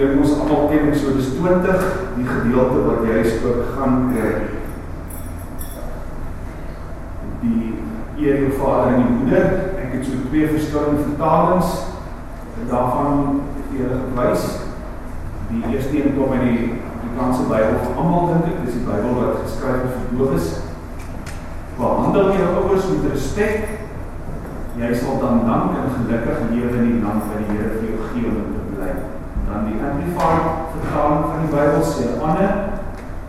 dink ons allemaal ken so dis 20 die gedeelte wat jy ook gaan kry. Die eer jou vader en die moeder, ek het so twee verskillende vertalings en daarvan vir julle gewys. Die eerste een kom in die Afrikaanse Bybel vir almal dink ek, dis die Bybel wat geskryf is vir doofies. Behandel jou ouers met respek. Jy sal dan dank en gelukkig lewe in die land wat die Here vir jou gee om te bly. Dan die Amplified vertaling van die Bybel sê Anne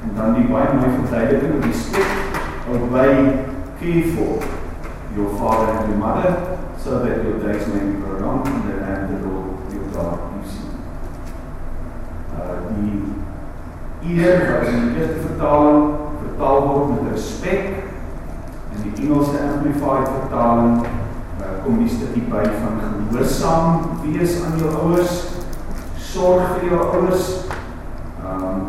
en dan die baie mooi verduideliking oor die spek obey careful your father and your mother so that your days may be prolonged in the land the Lord your God gives you. Uh, die eer wat in die eerste vertaling vertaal word met respek in die Engelse Amplified vertaling uh, kom die stukkie by van gehoorsaam wees aan jou ouers sorg vir jou ouers um,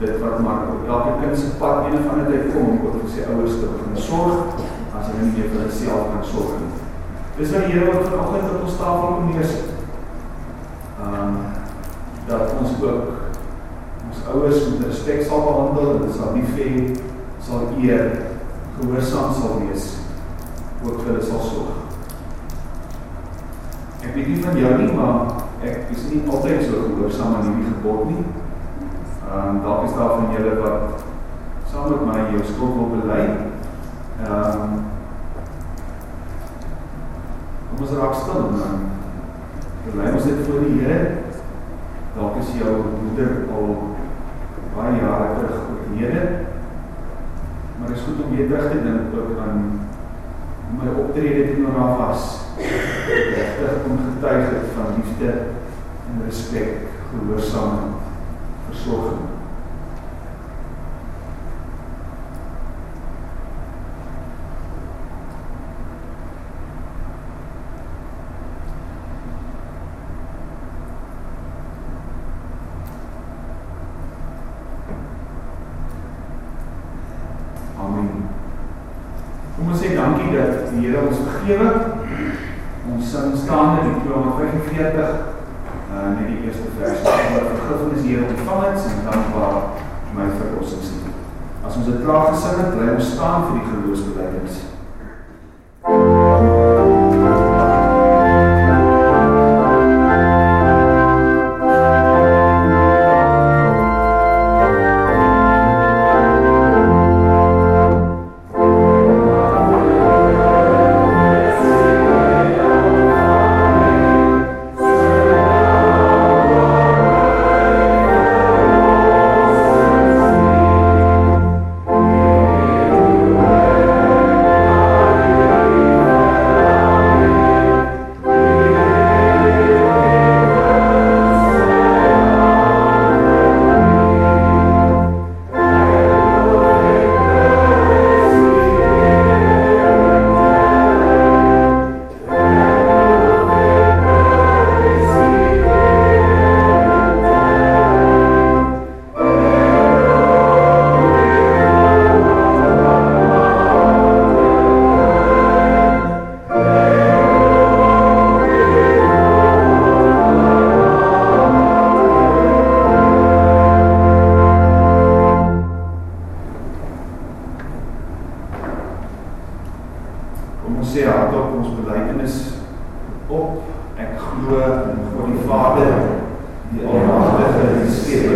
dit wat maar op elke kind se pad een of ander tyd kom om oor sy ouers te begin sorg as hulle nie vir hulle self kan sorg nie. Dis wat die Here wat vanoggend op ons tafel kom neersit. Um dat ons ook ons ouers met respek sal behandel en dit sal nie vee sal eer gehoorsaam sal wees ook vir hulle sal sorg. Ek weet nie van jou nie, maar ek is nie altyd so gehoorsaam aan hierdie gebod nie. Ehm um, dalk is daar van julle wat saam met my jou skuld wil bely. Ehm um, Kom ons raak stil en dan bely ons dit voor die Here. Dalk is jou moeder al baie jare terug oorlede. Maar dit is goed om weer terug te dink ook aan my optrede teenoor haar was. Regtig om getuig het van liefde en respek, gehoorsaamheid versorging. ciertas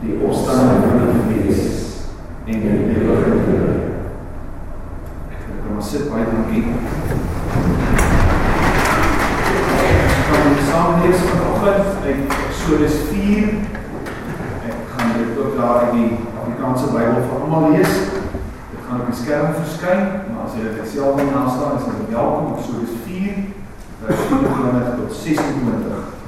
die opstanding van die vlees en die ewige Afrikaanse Bybel vir almal lees. Dit gaan op die skerm verskyn, maar as jy dit self wil naslaan, is dit welkom. So dis 4 vers 24 tot 26.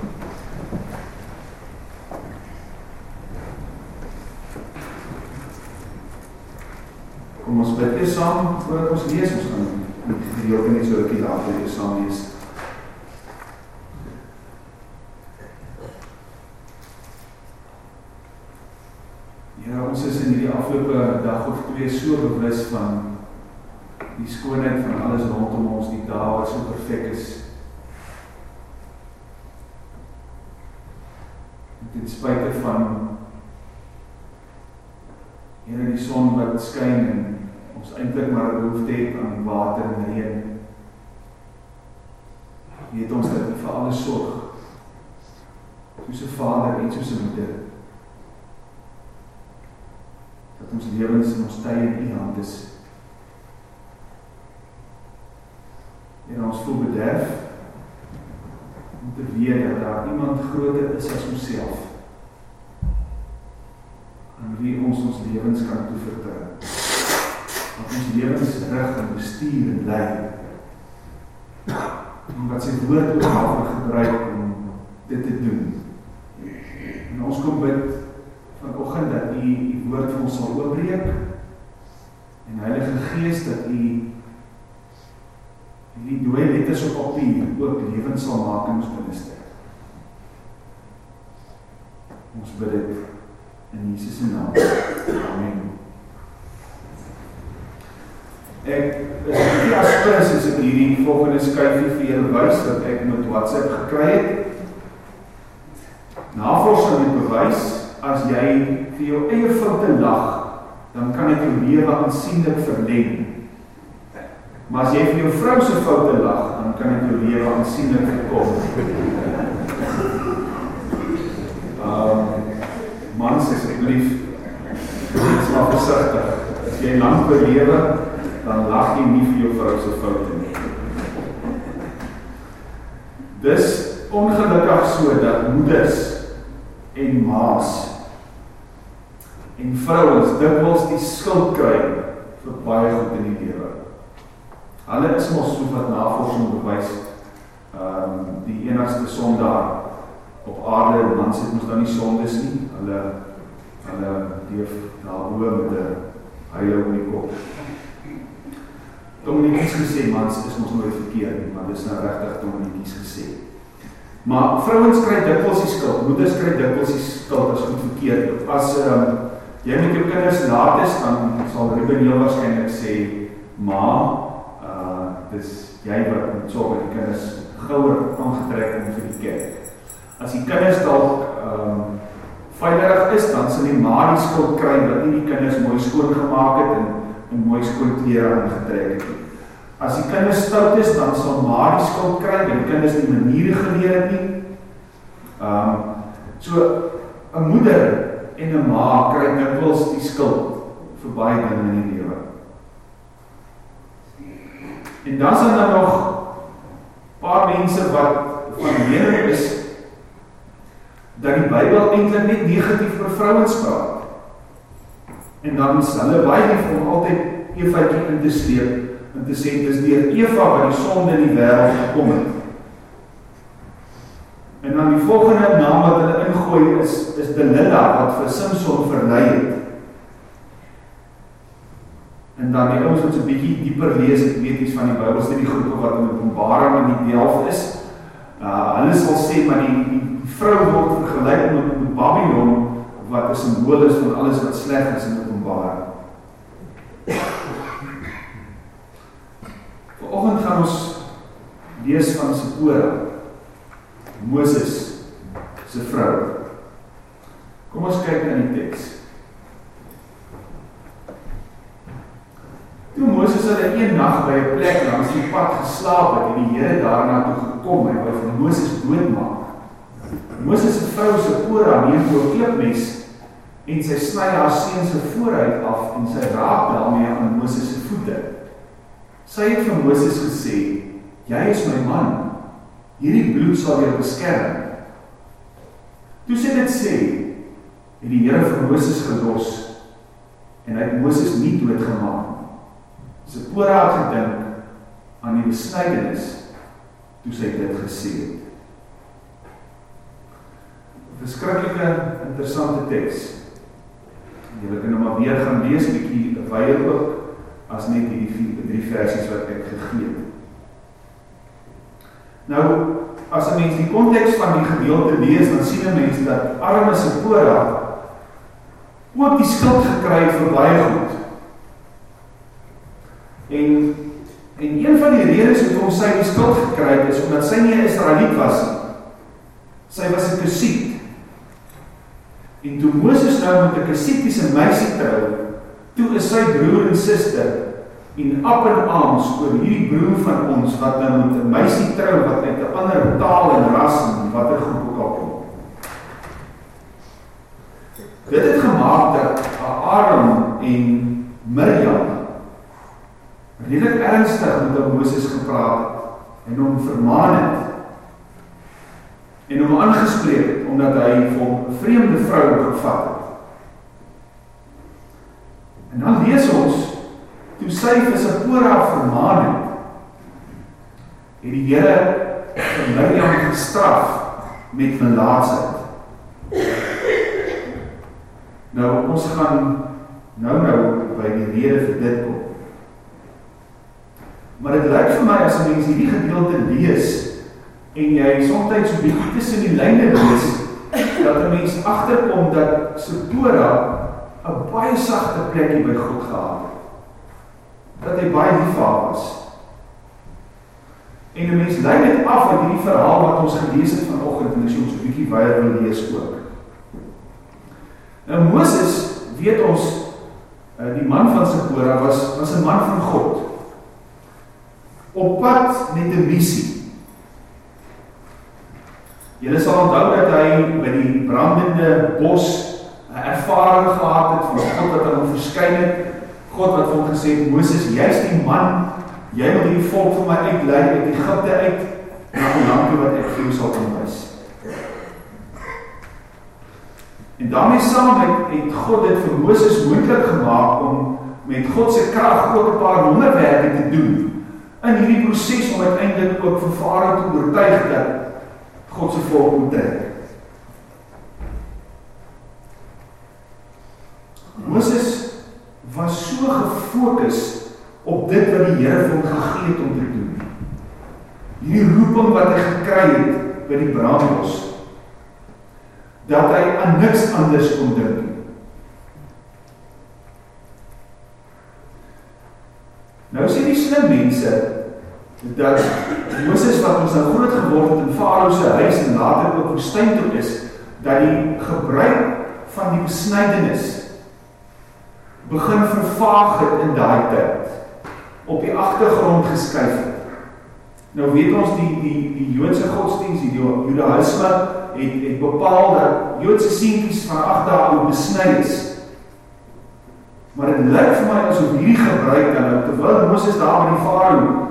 Kom ons bid eers saam voordat ons lees. Ons gaan die gedeelte net so 'n bietjie later eers saam lees. Ja, ons is in hierdie afgelope dag of twee so bewus van die skoonheid van alles rondom ons, die dae wat so perfek is. Ten spyte van Here die son wat skyn en ons eintlik maar behoefte het aan water en reën. Weet ons dat vir alles sorg. Soos 'n vader en soos 'n moeder. Dat ons lewens en ons tye in U hand is. En ons voel bederf om te weet dat daar iemand groter is as onsself aan wie ons ons lewens kan toevertrou. Wat ons lewens rig en bestuur en lei. En wat sy woord ook daarvoor gebruik om dit te doen. En ons kom bid vanoggend dat U U woord vir ons sal oopbreek en Heilige Gees dat U die dooie letters op papier ook lewens sal maak in ons binneste. Ons bid dit in Jesus se naam. Amen. Ek is nie aspres as ek hierdie volgende skyfie vir julle wys wat ek met WhatsApp gekry het. Navorsing het bewys as jy vir jou eie foute lag, dan kan dit jou lewe aansienlik verleng. Maar as jy vir jou vrou se foute lag, dan kan dit jou lewe aansienlik verkort. Ehm um, mans asseblief wees maar versigtig. As jy lank belewe, dan lag jy nie vir jou vrou se foute nie. Dis ongelukkig so dat moeders en ma's en vrouens dikwels die skuld kry vir baie goed in die lewe. Hulle is mos so wat navorsing bewys, ehm um, die enigste sondaar op aarde mans het mos dan nie sondes nie. Hulle hulle leef daarbo met 'n heile op die kop. Dominikus gesê mans is mos nooit verkeerd nie, maar dis nou regtig Dominikus gesê. Maar vrouens kry dikwels die skuld. Moeders kry dikwels die skuld as goed verkeerd. As um, jy met jou kinders laat is, dan sal Ruben heel waarskynlik sê, "Ma, uh dis jy wat moet sorg dat die kinders gouer aangetrek word vir die kerk." as die kinders dalk um, veilig is, dan sal die ma die skuld kry dat nie die kinders mooi skoon gemaak het en en mooi skoon klere aangetrek het. As die kinders stout is, dan sal ma die skuld kry dat die kinders nie maniere geleer het nie. Ehm um, so 'n moeder en 'n ma kry dikwels die skuld vir baie dinge in die lewe. En dan is daar nog paar mense wat van mening is dat die Bybel eintlik net negatief oor vrouens praat. En dan is hulle baie om altyd Evaitjie in te sleep en te sê dis deur Eva wat die sonde in die wêreld gekom het. En dan die volgende naam wat hulle ingooi is is Delilah wat vir Samson verlei het. En dan ouens wat so 'n bietjie dieper lees, ek weet iets van die Bybel, sê die groepe wat in Openbaring in die Delf is. Uh hulle sal sê maar die, die vrou word vergelyk met Babylon wat 'n simbool is van alles wat sleg is in Openbaring. Vanoggend gaan ons lees van Sipora, Moses se vrou. Kom ons kyk na die teks. Toe Moses hulle een nag by 'n plek langs die pad geslaap het, het die Here daarna toe gekom en hy wou Moses doodmaak. Moses se vrou se Kora neem 'n klipmes en sy sny haar seun se vooruit af en sy raak daarmee aan Moses se voete. Sy het vir Moses gesê: "Jy is my man. Hierdie bloed sal jou beskerm." Toe sy dit sê, het die Here vir Moses gelos en hy het Moses nie doodgemaak nie. Sipora het gedink aan die besnydenis toe sy dit gesê het. 'n Verskriklike interessante teks. Jy kan hom maar weer gaan lees bietjie wyer ook as net hierdie drie versies wat ek gegee het. Nou as 'n mens die konteks van die gedeelte lees, dan sien 'n mens dat arme Sipora ook die skuld gekry vir baie goed. En en een van die redes hoekom sy die skuld gekry het is omdat sy nie 'n Israeliet was nie. Sy was 'n Kusiet. En toe Moses nou met 'n Kusitiese meisie trou, toe is sy broer en suster en ap en aams oor hierdie broer van ons wat nou met 'n meisie trou wat uit 'n ander taal en ras en watter groep ook al kom. Dit het gemaak dat Aaron en Miriam redelik ernstig met Moses gepraat het en hom vermaan het en hom aangespreek het omdat hy vir 'n vreemde vrou gevat het. En dan lees ons toe sy vir Sipora vermaan het, het die Here vir Miriam gestraf met melaatsheid. Nou ons gaan nou nou by die rede vir dit kom. Maar dit lyk vir my as 'n mens hierdie gedeelte lees en jy soms so bietjie tussen die lyne lees dat 'n mens agterkom dat Sipora 'n baie sagte plekkie by God gehad het. Dat hy baie lief vir haar was. En 'n mens lei dit af uit hierdie verhaal wat ons gelees het vanoggend en as jy ons 'n bietjie weer wil lees ook. Nou Moses, weet ons, eh, die man van Sipora was was 'n man van God. Op pad met 'n missie. Julle sal onthou dat hy by die brandende bos 'n ervaring gehad het van God wat aan hom verskyn het. God wat hom gesê het: "Moses, jy's die man, jy moet hierdie volk vir my uitlei uit Egipte uit na 'n land wat ek vir jou sal aanwys." En daarmee saam het, het God dit vir Moses moontlik gemaak om met God se krag ook 'n paar wonderwerke te doen in hierdie proses om uiteindelik ook vir Farao te oortuig dat God se volk moet trek. Moses was so gefokus op dit wat die Here vir hom gegee het om te doen. Hierdie roeping wat hy gekry het by die brandbos dat hy aan niks anders kon dink nie. Nou sê die slim mense dat Moses wat ons nou groot geword het in Farao se huis en later ook woestyn toe is, dat die gebruik van die besnydenis begin vervaag het in daai tyd op die agtergrond geskuif het. Nou weet ons die die die Joodse godsdienst, die Judaïsme het het bepaal dat Joodse seentjies van 8 dae oud besny is. Maar dit lyk vir my asof hierdie gebruik dan nou terwyl Moses daar by die Farao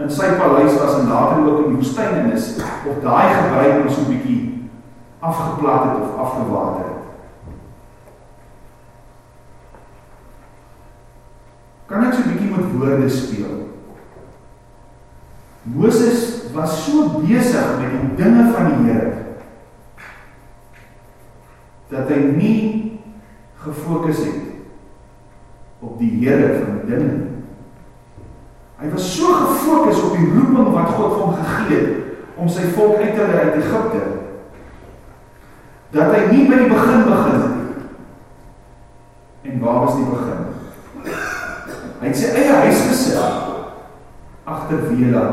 in sy paleis was en later ook in die woestyn is, of daai gebruik ons so 'n bietjie afgeplat het of afgewater het. Kan ek so 'n bietjie met woorde speel? Moses was so besig met die dinge van die Here dat hy nie gefokus het op die Here van die dinge. Was so gefokus op die roeping wat God vir hom gegee het om sy volk uit te lei uit Egipte dat hy nie by die begin begin het. En waar was die begin? Hy het sy eie huis gesit agter Wela.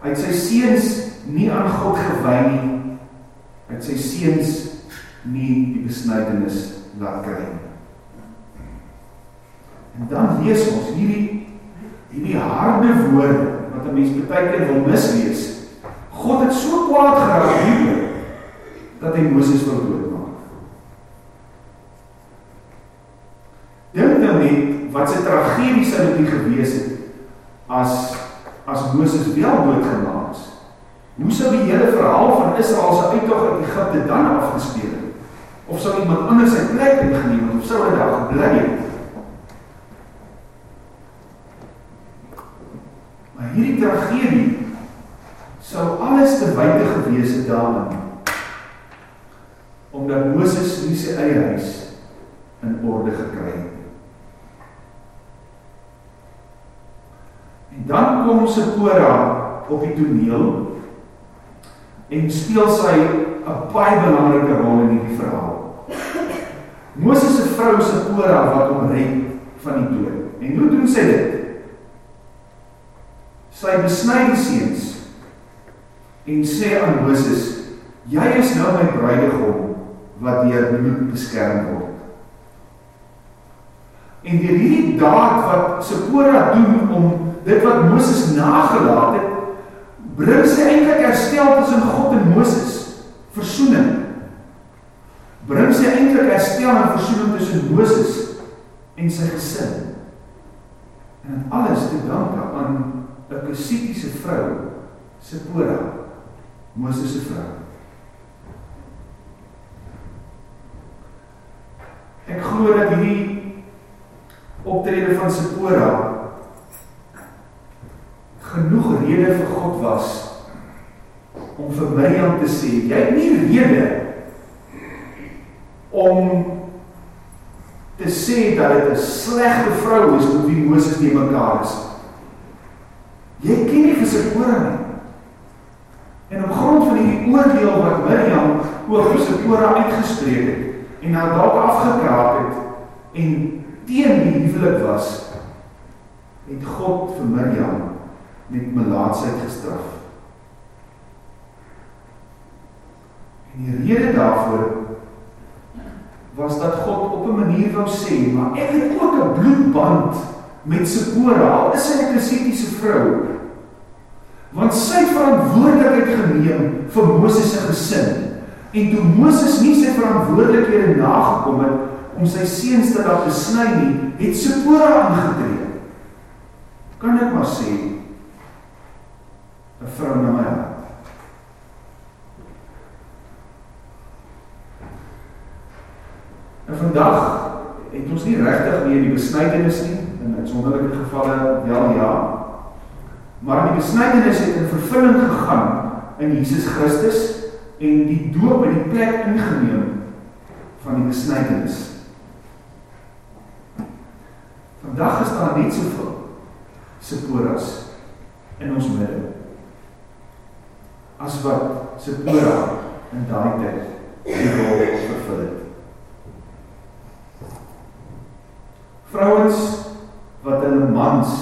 Hy het sy seuns nie aan God gewy nie het sy seuns nie die besnydenis laat kry nie. En dan lees ons hierdie hierdie harde woorde wat 'n mens baie keer wil mislees. God het so kwaad geraak hieroor dat hy Moses wil doodmaak. Dink nou net wat 'n tragedie sou dit gewees het as as Moses wel doodgemaak is. Hoe sou die hele verhaal van Israel se uittog uit Egipte dan afgespeel het? Of sou iemand anders sy plek ingeneem het of sou hy daar gebly het? Maar hierdie tragedie sou alles te wyte gewees het daarin. Omdat Moses nie sy eie huis in orde gekry het. En dan kom Sipora op die toneel en speel sy 'n baie belangrike rol in hierdie verhaal. Moses se vrou Sipora wat hom red van die dood. En hoe doen sy dit? Sy besny die seuns en sê aan Moses: "Jy is nou my bruidegom wat deur bloed beskerm word." En deur hierdie daad wat Sipora doen om dit wat Moses nagelaat het, bring sy eintlik herstel tussen God en Moses, versoening. Bring sy eintlik herstel en versoening tussen Moses en sy gesin. En alles te danke aan 'n kusitiese vrou, Sipora, Moses se vrou. Ek glo dat hierdie optrede van Sipora genoeg rede vir God was om vir Miriam te sê, jy het nie rede om te sê dat dit 'n slegte vrou is met wie Moses nie mekaar is. Jy ken nie vir sy ore nie. En op grond van hierdie oordeel wat Miriam oor sy ore uitgespreek het en nou dalk afgekraak het en teen die huwelik was, het God vir Miriam met melaatsheid gestraf. En die rede daarvoor was dat God op 'n manier wou sê, maar ek het ook 'n bloedband met Sipora, al is sy 'n krisitiese vrou. Want sy verantwoordelikheid geneem vir Moses se gesin. En toe Moses nie sy verantwoordelikhede nagekom het om sy seuns te laat besny nie, het Sipora aangetree. Kan ek maar sê, 'n vrou na my hart. En vandag het ons nie regtig meer die besnydenis nie in uitsonderlike gevalle wel ja. Maar die besnydenis het in vervulling gegaan in Jesus Christus en die doop in die plek ingeneem van die besnydenis. Vandag is daar net soveel seporas in ons midde as wat Sipora in daai tyd die rol vervul het. Vrouens wat hulle mans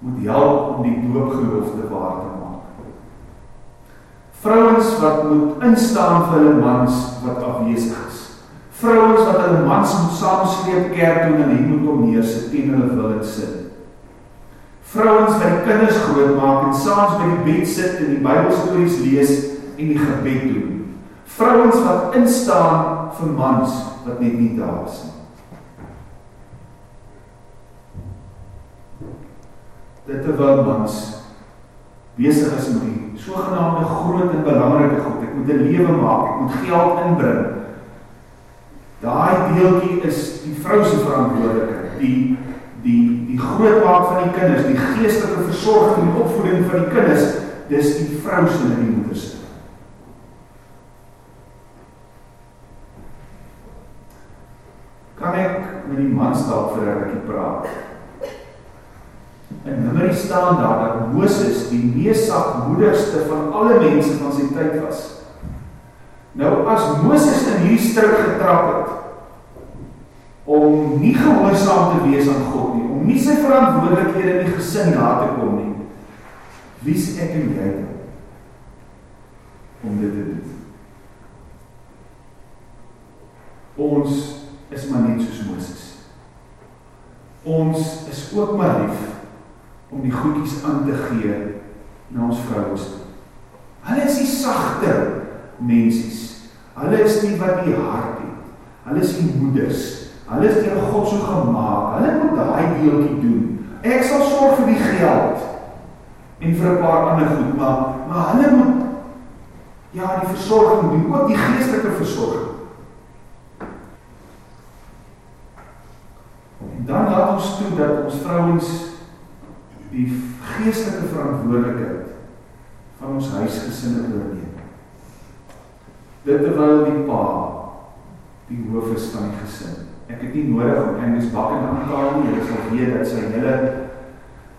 moet help om die doopgelofte waar te maak. Vrouens wat moet instaan vir hulle mans wat afwesig is. Vrouens wat hulle mans moet saamsleep kerk toe en hulle moet kom neersit teen hulle wil en sin. Vrouens wat die kinders grootmaak en saans by die bed sit en die Bybelstories lees en die gebed doen. Vrouens wat instaan vir mans wat net nie daar is nie. Dit terwyl mans besig is met die sogenaamde groot en belangrike goed. Ek moet 'n lewe maak, ek moet geld inbring. Daai deeltjie is die vrou se verantwoordelikheid. Die die die grootmaak van die kinders, die geestelike versorging en opvoeding van die kinders, dis die vrou se en die moeder se. Kan ek met die man dalk vir 'n rukkie praat? Numeri staan daar dat Moses die mees sagmoedigste van alle mense van sy tyd was. Nou as Moses in hierdie struik getrap het, om nie gehoorsaam te wees aan God nie, om nie sy verantwoordelikhede in die gesin na te kom nie. Wie is ek en jy om dit te doen? Ons is maar net soos Moses. Ons is ook maar lief om die goedjies aan te gee na ons vrouens toe. Hulle is die sagte mensies. Hulle is nie wat die hart het. Hulle is die moeders. Hulle is deur God so gemaak. Hulle moet daai deeltjie doen. Ek sal sorg vir die geld en vir 'n paar ander goed, maar maar hulle moet ja, die versorging doen, ook die geestelike versorging. En dan laat ons toe dat ons vrouens die geestelike verantwoordelikheid van ons huisgesinne oorneem. Dit terwyl die pa die hoof is van die gesin. Ek het nie nodig om Angus Bakken aan te haal nie. Jy sal weet dat sy hele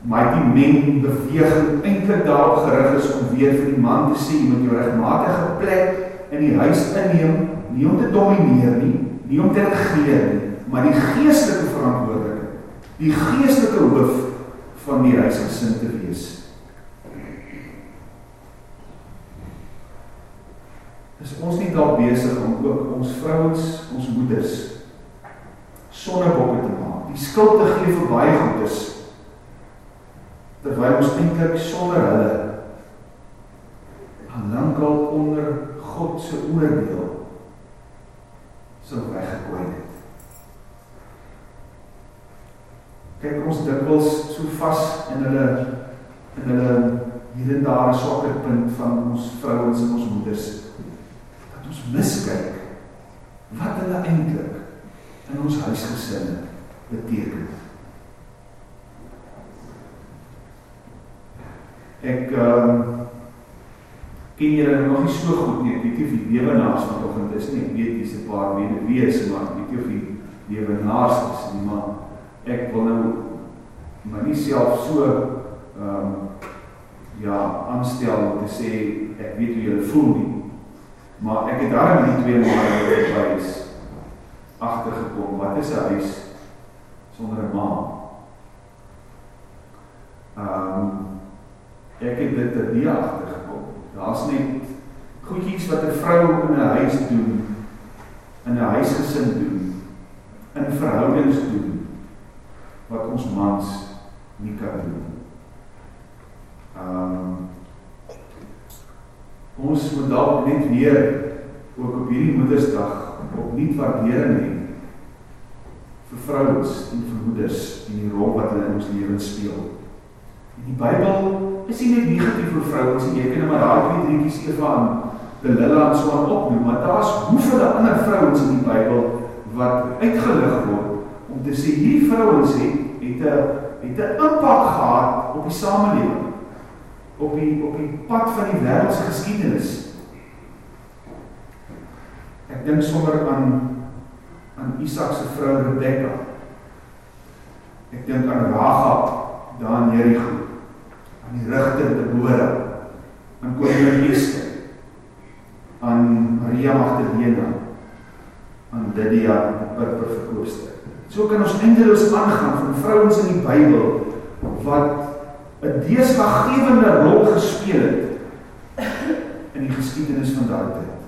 mighty men beweging eintlik daarop gerig is om weer vir die man te sê jy moet jou regmatige plek in die huis inneem, nie om te domineer nie, nie om te regeer nie, maar die geestelike verantwoordelikheid, die geestelike hoof van die huisgesin te wees. Is ons nie dalk besig om ook ons vrouens, ons moeders sonnebokke te maak, die skuld te gee vir baie goedes terwyl ons eintlik sonder hulle aan lankal onder God se oordeel sou weggekooi het. Kyk ons dikwels so vas in hulle in hulle hier en daar 'n swakker punt van ons vrouens en ons moeders dat ons miskyk wat hulle eintlik in ons huisgesinne beteken. Ek ehm um, ken julle nog nie so goed nie. Ek weet nie of die lewenaars vanoggend is nie. Ek weet dis 'n paar mense wees, maar ek weet of die lewenaars is nie, maar ek wil nou maar nie self so ehm um, ja, aanstel om te sê ek weet hoe julle voel nie. Maar ek het daarom die twee maande wat is agtergekom. Wat is 'n huis sonder 'n ma? Ehm um, ek het dit ter die agtergekom. Daar's net goedjies wat 'n vrou in 'n huis doen, in 'n huisgesin doen, in verhoudings doen wat ons mans nie kan doen. Um, ons moet dalk net weer ook op hierdie Moedersdag opnuut waardering hê vir vrouens en vir moeders en die rol wat hulle in ons lewens speel. En die Bybel is nie negatief vir vrouens nie. Jy kan maar daai twee drietjies Eva en Delila en so aan opnoem, maar daar's hoeveel ander vrouens in die Bybel wat uitgelig word om te sê hierdie vrouens het het 'n het 'n impak gehad op die samelewing op die op die pad van die wêreld se geskiedenis. Ek dink sommer aan aan Isak se vrou Rebekka. Ek dink aan Ragab daar in Jerigo aan die rigter Deborah, aan koningin Esther, Maria Magdalena, aan Lydia die purperverkoopster. So kan ons eindeloos aangaan van vrouens in die Bybel wat 'n deurslaggewende rol gespeel het in die geskiedenis van daardie tyd.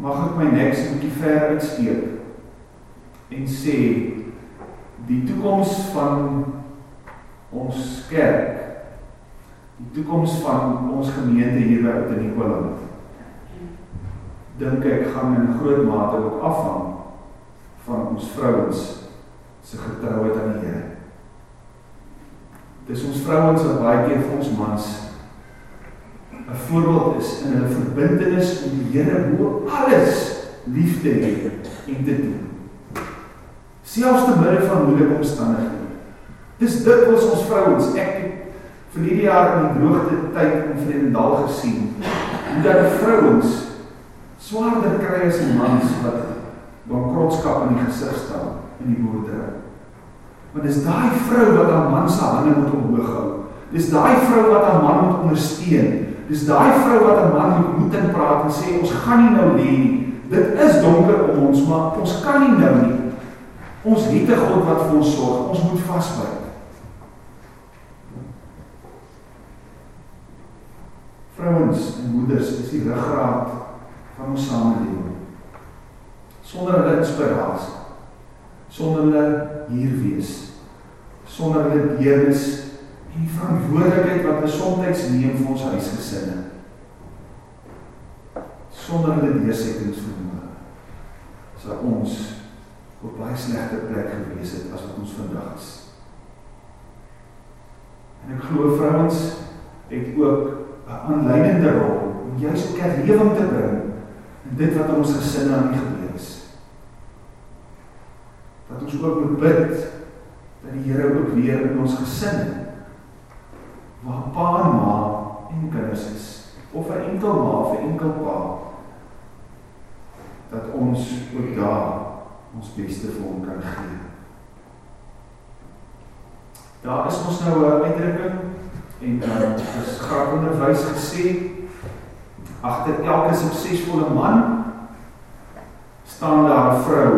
Mag ek my nek 'n bietjie ver uitsteek en sê die toekoms van ons kerk, die toekoms van ons gemeente hier by Oud-Nikoland, dink ek gaan in groot mate ook afhang van ons vrouens se getrouheid aan die Here. Dis ons vrouens wat baie keer vir ons mans 'n voorbeeld is in hulle verbintenis om die Here bo alles lief te hê en te dien. Selfs te midde van moeilike omstandighede. Dis dikwels ons vrouens. Ek het verlede jaar in die droogte tyd in Vredendal gesien hoe dat vrouens swaarder kry as mans wat bankrotskap in die gesig staan in die boerdery. Want dis daai vrou wat haar man se hande moet omhoog hou. Dis daai vrou wat haar man moet ondersteun. Dis daai vrou wat haar man moet moed in praat en sê ons gaan nie nou lê nie. Dit is donker om ons, maar ons kan nie nou nie. Ons het 'n God wat vir ons sorg. Ons moet vasbyt. Vrouens en moeders is die ruggraat van ons samelewing. Sonder hulle inspirasie, sonder hulle hier wees, sonder hulle deernis en die verantwoordelikheid wat hulle soms neem vir ons huisgesinne. Sonder hulle deursettingsvermoë sou ons op baie slegter plek gewees het as wat ons vandag is. En ek glo vrouens het ook 'n aanleidende rol om juis herlewing te bring in dit wat ons gesinne aan die gebeur is. ons ook moet bid dat die Here ook weer in ons gesin waar pa en ma en kinders is of 'n enkel ma of 'n enkel pa dat ons ook daar ons beste vir hom kan gee. Daar is ons nou 'n uitdrukking en is graag onderwys gesê agter elke suksesvolle man staan daar 'n vrou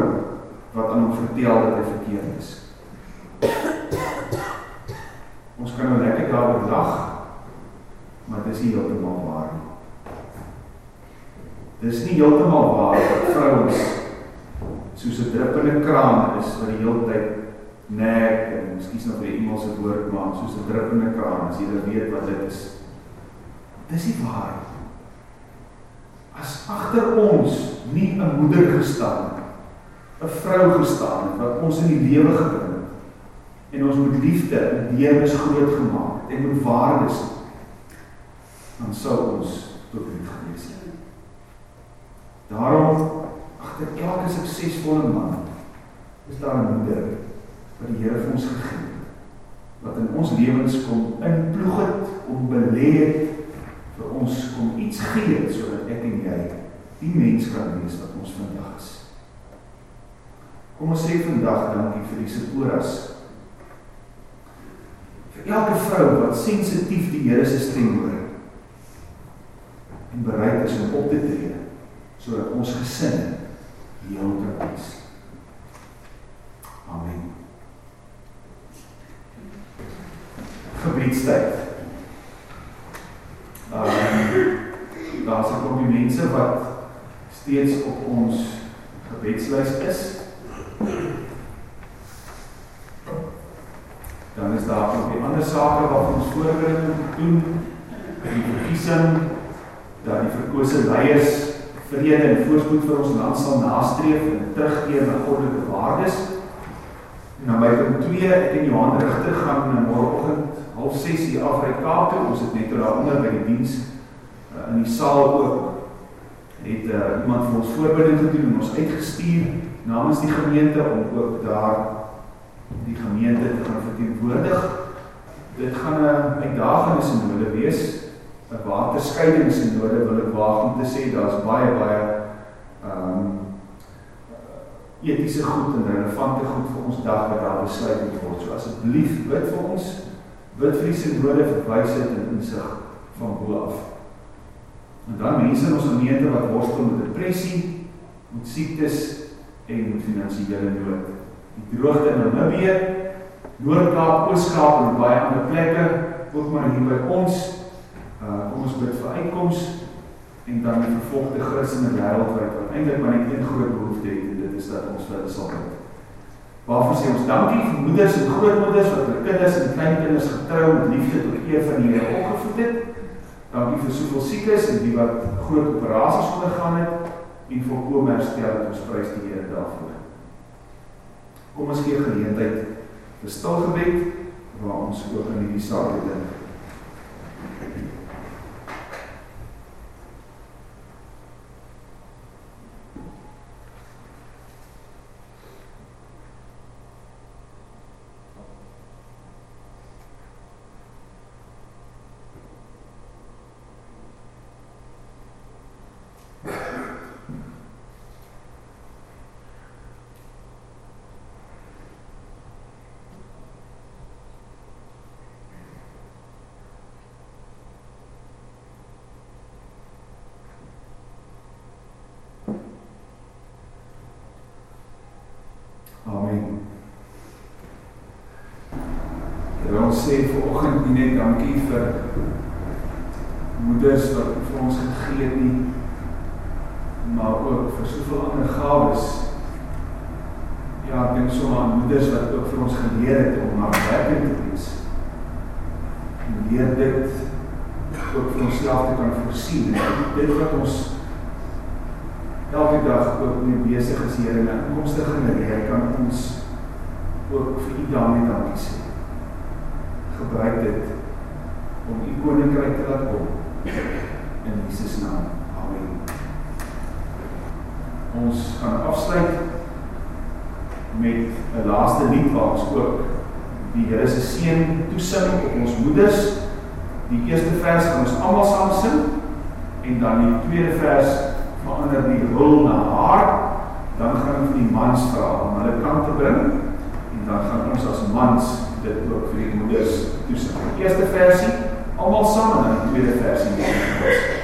wat aan hom vertel dat hy verkeerd is. Ons kan nou lekker daaroor lag, maar dit is nie heeltemal waar. Dit is nie heeltemal waar dat vrouens soos 'n druppende kraan is wat die hele tyd nek en miskien nog vir iemand se woord maar soos 'n druppende kraan as jy weet wat dit is. Dis nie waar nie. As agter ons nie 'n moeder gestaan het, 'n vrou gestaan wat ons in die lewe gebring en ons met liefde en deernis groot gemaak het en met waardes dan sou ons tot dit gewees het. Daarom agter elke suksesvolle man is daar 'n moeder wat die Here vir ons gegee het wat in ons lewens kom inploeg het om belê het vir ons kom iets gee sodat ek en jy die mens kan wees wat ons vandag is. Kom ons sê vandag dankie vir die Sephora's. Vir elke vrou wat sensitief die Here se stem hoor en bereid is om op te tree sodat ons gesin heel kan wees. Amen. Gebedstyd. Uh, daar's 'n klompie mense wat steeds op ons gebedslys is. Dan is daar nog die ander sake wat ons voorbereiding doen. Die verkiesing dat die verkose leiers vrede en voorspoed vir ons land sal nastreef en terugkeer na goddelike waardes. En dan by punt 2, ek en Johan Rigter gaan in môreoggend 06:30 hier af by Kaap toe. Ons het net daaronder by die diens uh, in die saal ook het uh, iemand vir ons voorbereiding gedoen en ons uitgestuur namens die gemeente om ook daar die gemeente te gaan verteenwoordig. Dit gaan 'n uitdagende sinode wees, 'n waterskeidingssinode wil ek waag om te sê daar's baie baie ehm um, etiese goed en relevante goed vir ons dag wat daar besluit word. So asseblief bid vir ons, bid vir die sinode vir wysheid en insig van bo af. En dan mense in ons gemeente wat worstel met depressie, met siektes en met finansiële nood. Die droogte in Namibië, Noord-Kaap, Oos-Kaap en baie ander plekke, ook maar hier by ons. Uh kom ons bid vir uitkomste en dan die vervolgde Christene wêreldwyd wat eintlik maar net een groot behoefte het en dit is dat ons hulle sal bid. Waarvoor sê ons dankie vir moeders en grootmoeders wat hulle kinders en kleinkinders getrou met liefde tot eer van die Here opgevoed het. Dankie vir soveel siekes en die wat groot operasies ondergaan het en volkome herstel het ons prys die Here daarvoor. Kom ons gee geleentheid vir stil gebed waar ons ook in hierdie saak dink. Sê vanoggend nie net dankie vir moeders wat vir ons gegee het nie, maar ook vir soveel ander gawes. Ja, ek dink sommer aan moeders wat ook vir ons geleer het om na werk te wees. En leer dit ook vir onsself te kan voorsien. Dit wat ons elke dag ook mee besig is hier in 'n inkomste genereer, kan ons ook vir u daarmee dankie sê gebruik dit om u koninkryk te laat kom in Jesus naam. Amen. Ons gaan afsluit met 'n laaste lied waar ons ook die Here se seën toesing op ons moeders. Die eerste vers gaan ons almal saam sing en dan die tweede vers verander die rol na haar. Dan gaan ons die mans vra om hulle kant te bring en dan gaan ons as mans dit ook vir die moeders toesing. Die eerste versie almal saam en die tweede versie